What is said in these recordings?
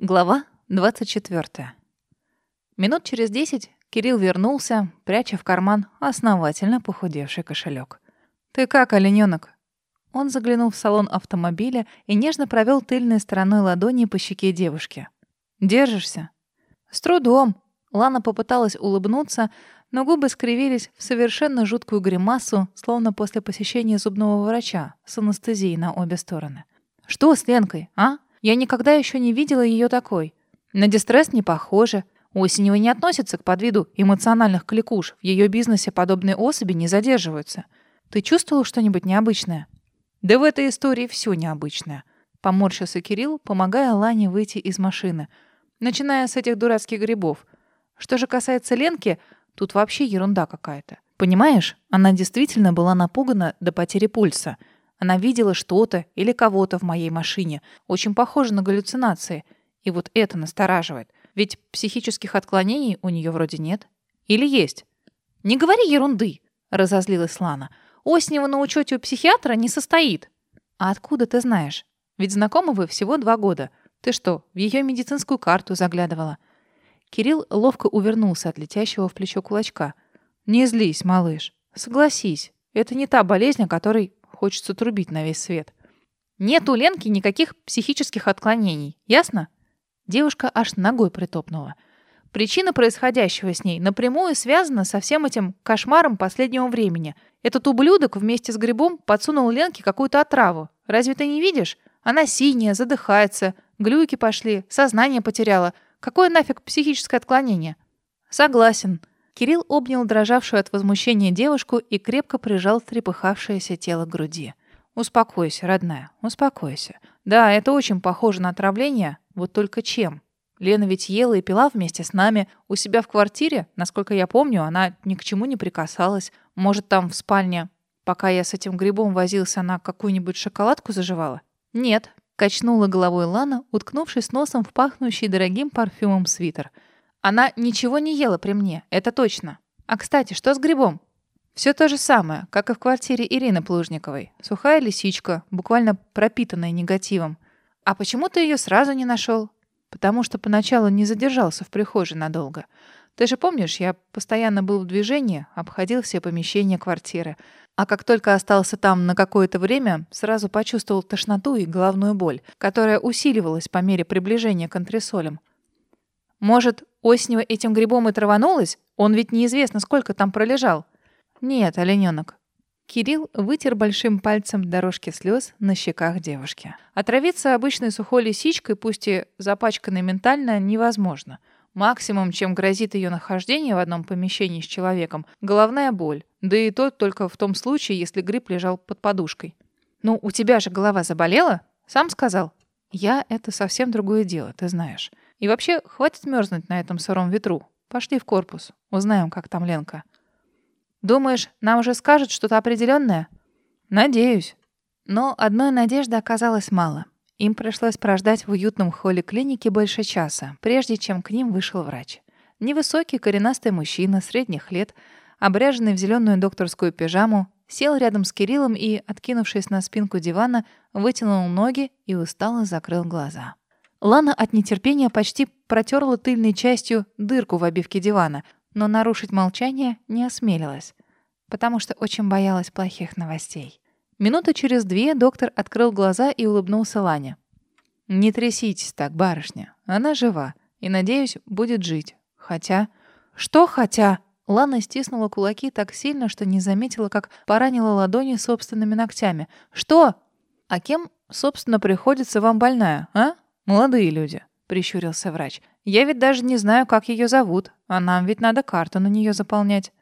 Глава 24. Минут через десять Кирилл вернулся, пряча в карман основательно похудевший кошелек. «Ты как, оленёнок?» Он заглянул в салон автомобиля и нежно провел тыльной стороной ладони по щеке девушки. «Держишься?» «С трудом». Лана попыталась улыбнуться, но губы скривились в совершенно жуткую гримасу, словно после посещения зубного врача с анестезией на обе стороны. «Что с Ленкой, а?» Я никогда еще не видела ее такой. На дистресс не похоже. Осенева не относится к подвиду эмоциональных кликуш. В ее бизнесе подобные особи не задерживаются. Ты чувствовал что-нибудь необычное? Да в этой истории все необычное. Поморщился Кирилл, помогая Лане выйти из машины. Начиная с этих дурацких грибов. Что же касается Ленки, тут вообще ерунда какая-то. Понимаешь, она действительно была напугана до потери пульса — она видела что-то или кого-то в моей машине. Очень похоже на галлюцинации. И вот это настораживает. Ведь психических отклонений у нее вроде нет. Или есть? «Не говори ерунды!» — разозлилась Лана. «Оснева на учете у психиатра не состоит». «А откуда ты знаешь? Ведь знакомы вы всего два года. Ты что, в ее медицинскую карту заглядывала?» Кирилл ловко увернулся от летящего в плечо кулачка. «Не злись, малыш. Согласись, это не та болезнь, о которой Хочется трубить на весь свет. Нет у Ленки никаких психических отклонений. Ясно? Девушка аж ногой притопнула. Причина происходящего с ней напрямую связана со всем этим кошмаром последнего времени. Этот ублюдок вместе с грибом подсунул Ленке какую-то отраву. Разве ты не видишь? Она синяя, задыхается, глюки пошли, сознание потеряла. Какое нафиг психическое отклонение? Согласен. Кирилл обнял дрожавшую от возмущения девушку и крепко прижал трепыхавшееся тело к груди. «Успокойся, родная, успокойся. Да, это очень похоже на отравление, вот только чем? Лена ведь ела и пила вместе с нами. У себя в квартире, насколько я помню, она ни к чему не прикасалась. Может, там в спальне, пока я с этим грибом возился, она какую-нибудь шоколадку заживала? Нет, качнула головой Лана, уткнувшись носом в пахнущий дорогим парфюмом свитер – она ничего не ела при мне, это точно. А, кстати, что с грибом? Все то же самое, как и в квартире Ирины Плужниковой. Сухая лисичка, буквально пропитанная негативом. А почему ты ее сразу не нашел? Потому что поначалу не задержался в прихожей надолго. Ты же помнишь, я постоянно был в движении, обходил все помещения квартиры. А как только остался там на какое-то время, сразу почувствовал тошноту и головную боль, которая усиливалась по мере приближения к антресолям. Может, Оснева этим грибом и траванулась? Он ведь неизвестно, сколько там пролежал. Нет, олененок. Кирилл вытер большим пальцем дорожки слез на щеках девушки. Отравиться обычной сухой лисичкой, пусть и запачканной ментально, невозможно. Максимум, чем грозит ее нахождение в одном помещении с человеком, головная боль. Да и то только в том случае, если гриб лежал под подушкой. «Ну, у тебя же голова заболела?» «Сам сказал». «Я — это совсем другое дело, ты знаешь. И вообще, хватит мерзнуть на этом сыром ветру. Пошли в корпус. Узнаем, как там Ленка. Думаешь, нам уже скажут что-то определенное? Надеюсь. Но одной надежды оказалось мало. Им пришлось прождать в уютном холле клиники больше часа, прежде чем к ним вышел врач. Невысокий коренастый мужчина средних лет, обряженный в зеленую докторскую пижаму, сел рядом с Кириллом и, откинувшись на спинку дивана, вытянул ноги и устало закрыл глаза. Лана от нетерпения почти протерла тыльной частью дырку в обивке дивана, но нарушить молчание не осмелилась, потому что очень боялась плохих новостей. Минуты через две доктор открыл глаза и улыбнулся Лане. «Не тряситесь так, барышня. Она жива и, надеюсь, будет жить. Хотя...» «Что хотя?» Лана стиснула кулаки так сильно, что не заметила, как поранила ладони собственными ногтями. «Что?» «А кем, собственно, приходится вам больная, а?» «Молодые люди», — прищурился врач. «Я ведь даже не знаю, как ее зовут, а нам ведь надо карту на нее заполнять».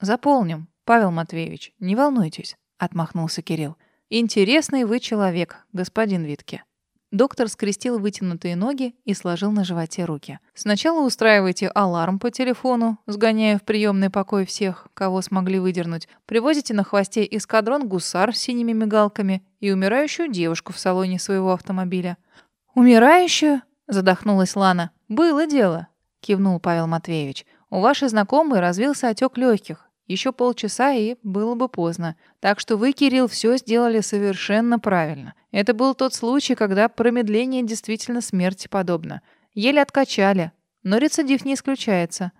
«Заполним, Павел Матвеевич, не волнуйтесь», — отмахнулся Кирилл. «Интересный вы человек, господин Витке». Доктор скрестил вытянутые ноги и сложил на животе руки. «Сначала устраивайте аларм по телефону, сгоняя в приемный покой всех, кого смогли выдернуть. Привозите на хвосте эскадрон гусар с синими мигалками и умирающую девушку в салоне своего автомобиля. «Умирающую?» — задохнулась Лана. «Было дело», — кивнул Павел Матвеевич. «У вашей знакомой развился отек легких. Еще полчаса, и было бы поздно. Так что вы, Кирилл, все сделали совершенно правильно. Это был тот случай, когда промедление действительно смерти подобно. Еле откачали, но рецидив не исключается.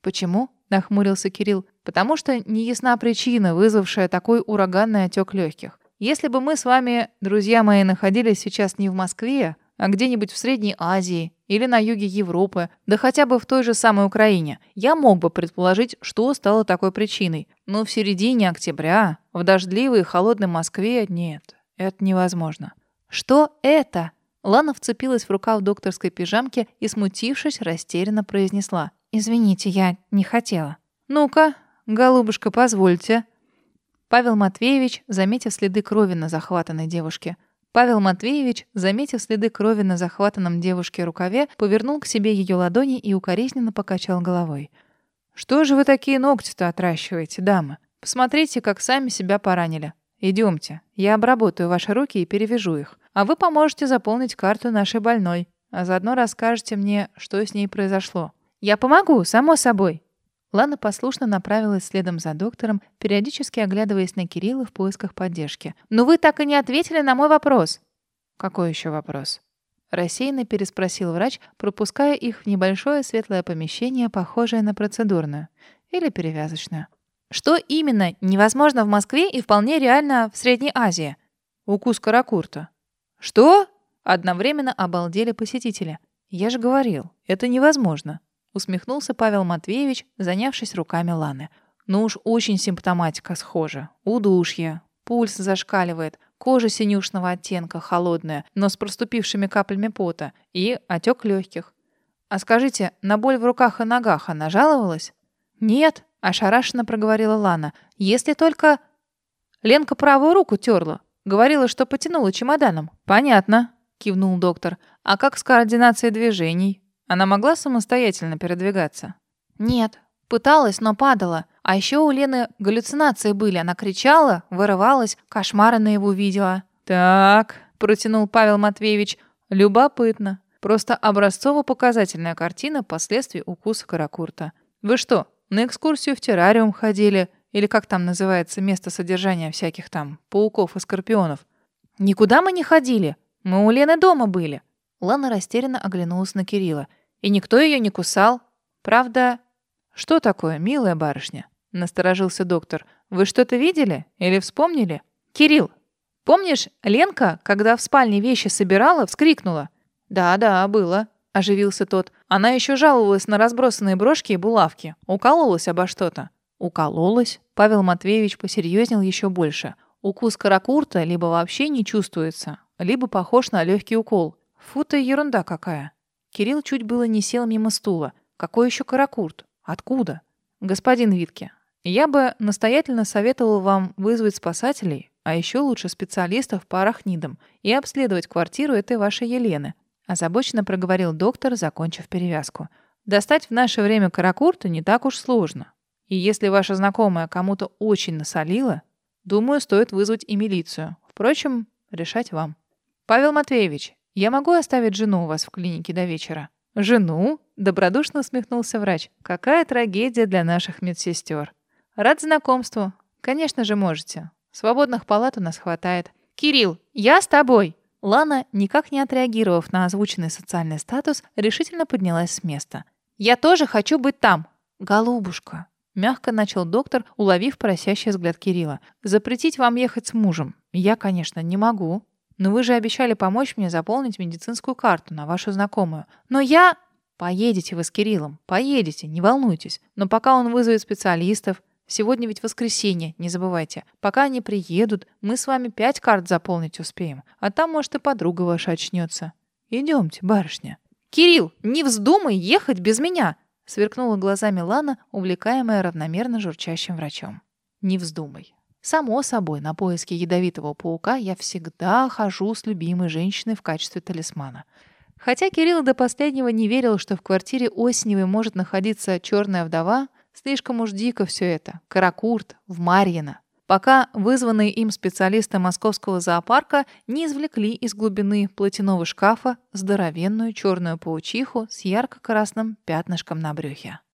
Почему? нахмурился Кирилл. Потому что неясна причина, вызвавшая такой ураганный отек легких. Если бы мы с вами, друзья мои, находились сейчас не в Москве, а где-нибудь в Средней Азии или на юге Европы, да хотя бы в той же самой Украине, я мог бы предположить, что стало такой причиной. Но в середине октября, в дождливой и холодной Москве, нет, это невозможно. Что это? Лана вцепилась в рукав докторской пижамки и, смутившись, растерянно произнесла. «Извините, я не хотела». «Ну-ка, голубушка, позвольте». Павел Матвеевич, заметив следы крови на захватанной девушке, Павел Матвеевич, заметив следы крови на захватанном девушке рукаве, повернул к себе ее ладони и укоризненно покачал головой. «Что же вы такие ногти-то отращиваете, дамы? Посмотрите, как сами себя поранили. Идемте, я обработаю ваши руки и перевяжу их. А вы поможете заполнить карту нашей больной, а заодно расскажете мне, что с ней произошло». «Я помогу, само собой», Лана послушно направилась следом за доктором, периодически оглядываясь на Кирилла в поисках поддержки. «Но вы так и не ответили на мой вопрос». «Какой еще вопрос?» Рассеянно переспросил врач, пропуская их в небольшое светлое помещение, похожее на процедурную. Или перевязочную. «Что именно невозможно в Москве и вполне реально в Средней Азии?» «Укус каракурта». «Что?» Одновременно обалдели посетители. «Я же говорил, это невозможно». Усмехнулся Павел Матвеевич, занявшись руками Ланы. Ну уж очень симптоматика схожа. Удушье, пульс зашкаливает, кожа синюшного оттенка, холодная, но с проступившими каплями пота, и отек легких. «А скажите, на боль в руках и ногах она жаловалась?» «Нет», — ошарашенно проговорила Лана. «Если только...» Ленка правую руку терла. Говорила, что потянула чемоданом. «Понятно», — кивнул доктор. «А как с координацией движений?» Она могла самостоятельно передвигаться? Нет. Пыталась, но падала. А еще у Лены галлюцинации были. Она кричала, вырывалась, кошмары на его видела. «Так», — протянул Павел Матвеевич, — «любопытно. Просто образцово-показательная картина последствий укуса каракурта. Вы что, на экскурсию в террариум ходили? Или как там называется место содержания всяких там пауков и скорпионов? Никуда мы не ходили. Мы у Лены дома были». Лана растерянно оглянулась на Кирилла. И никто ее не кусал. Правда... Что такое, милая барышня? Насторожился доктор. Вы что-то видели или вспомнили? Кирилл, помнишь, Ленка, когда в спальне вещи собирала, вскрикнула? Да-да, было. Оживился тот. Она еще жаловалась на разбросанные брошки и булавки. Укололась обо что-то. Укололась. Павел Матвеевич посерьезнел еще больше. Укус каракурта либо вообще не чувствуется, либо похож на легкий укол. Фу ты ерунда какая. Кирилл чуть было не сел мимо стула. Какой еще каракурт? Откуда? Господин Витке, я бы настоятельно советовал вам вызвать спасателей, а еще лучше специалистов по арахнидам, и обследовать квартиру этой вашей Елены. Озабоченно проговорил доктор, закончив перевязку. Достать в наше время каракурта не так уж сложно. И если ваша знакомая кому-то очень насолила, думаю, стоит вызвать и милицию. Впрочем, решать вам. Павел Матвеевич, «Я могу оставить жену у вас в клинике до вечера?» «Жену?» — добродушно усмехнулся врач. «Какая трагедия для наших медсестер!» «Рад знакомству. Конечно же, можете. Свободных палат у нас хватает». «Кирилл, я с тобой!» Лана, никак не отреагировав на озвученный социальный статус, решительно поднялась с места. «Я тоже хочу быть там!» «Голубушка!» Мягко начал доктор, уловив просящий взгляд Кирилла. «Запретить вам ехать с мужем. Я, конечно, не могу. Но вы же обещали помочь мне заполнить медицинскую карту на вашу знакомую. Но я... Поедете вы с Кириллом, поедете, не волнуйтесь. Но пока он вызовет специалистов, сегодня ведь воскресенье, не забывайте. Пока они приедут, мы с вами пять карт заполнить успеем. А там, может, и подруга ваша очнется. Идемте, барышня. Кирилл, не вздумай ехать без меня! Сверкнула глазами Лана, увлекаемая равномерно журчащим врачом. Не вздумай. Само собой, на поиски ядовитого паука я всегда хожу с любимой женщиной в качестве талисмана. Хотя Кирилл до последнего не верил, что в квартире Осеневой может находиться черная вдова, слишком уж дико все это. Каракурт, в Марьино. Пока вызванные им специалисты московского зоопарка не извлекли из глубины платяного шкафа здоровенную черную паучиху с ярко-красным пятнышком на брюхе.